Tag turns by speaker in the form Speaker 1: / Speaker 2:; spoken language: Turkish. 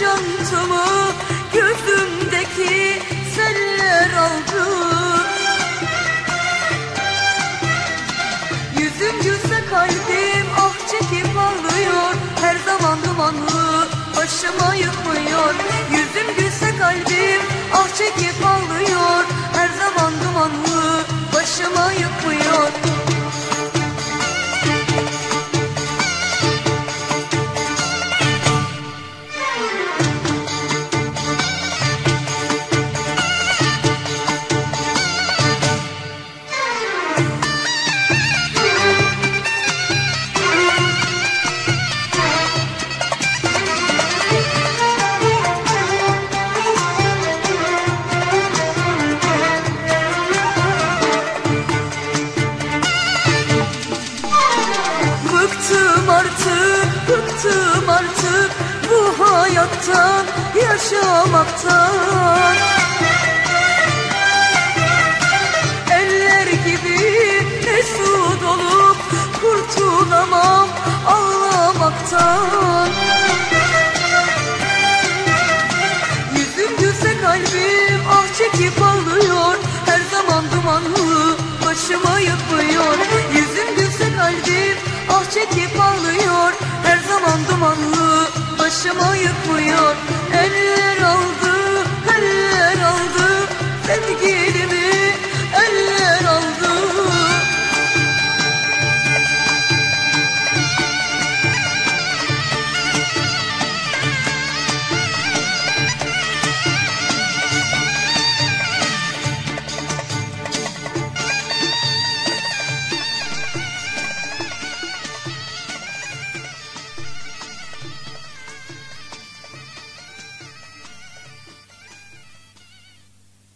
Speaker 1: Yaşantımı Gözümdeki seller aldı Yüzüm gülse kalbim ah çekip ağlıyor. Her zaman dumanlı başıma yıkmıyor. Yüzüm gülse kalbim ah çekip ağlıyor. Her zaman dumanlı başıma yıkmıyor hayattan, yaşamaktan. Eller gibi mesut olup kurtulamam ağlamaktan. Yüzüm gülse kalbim ah çekip ağlıyor Her zaman dumanlı başıma yıkmıyor Yüzüm gülse kalbim ah çekip ağlıyor başıma yıkmıyor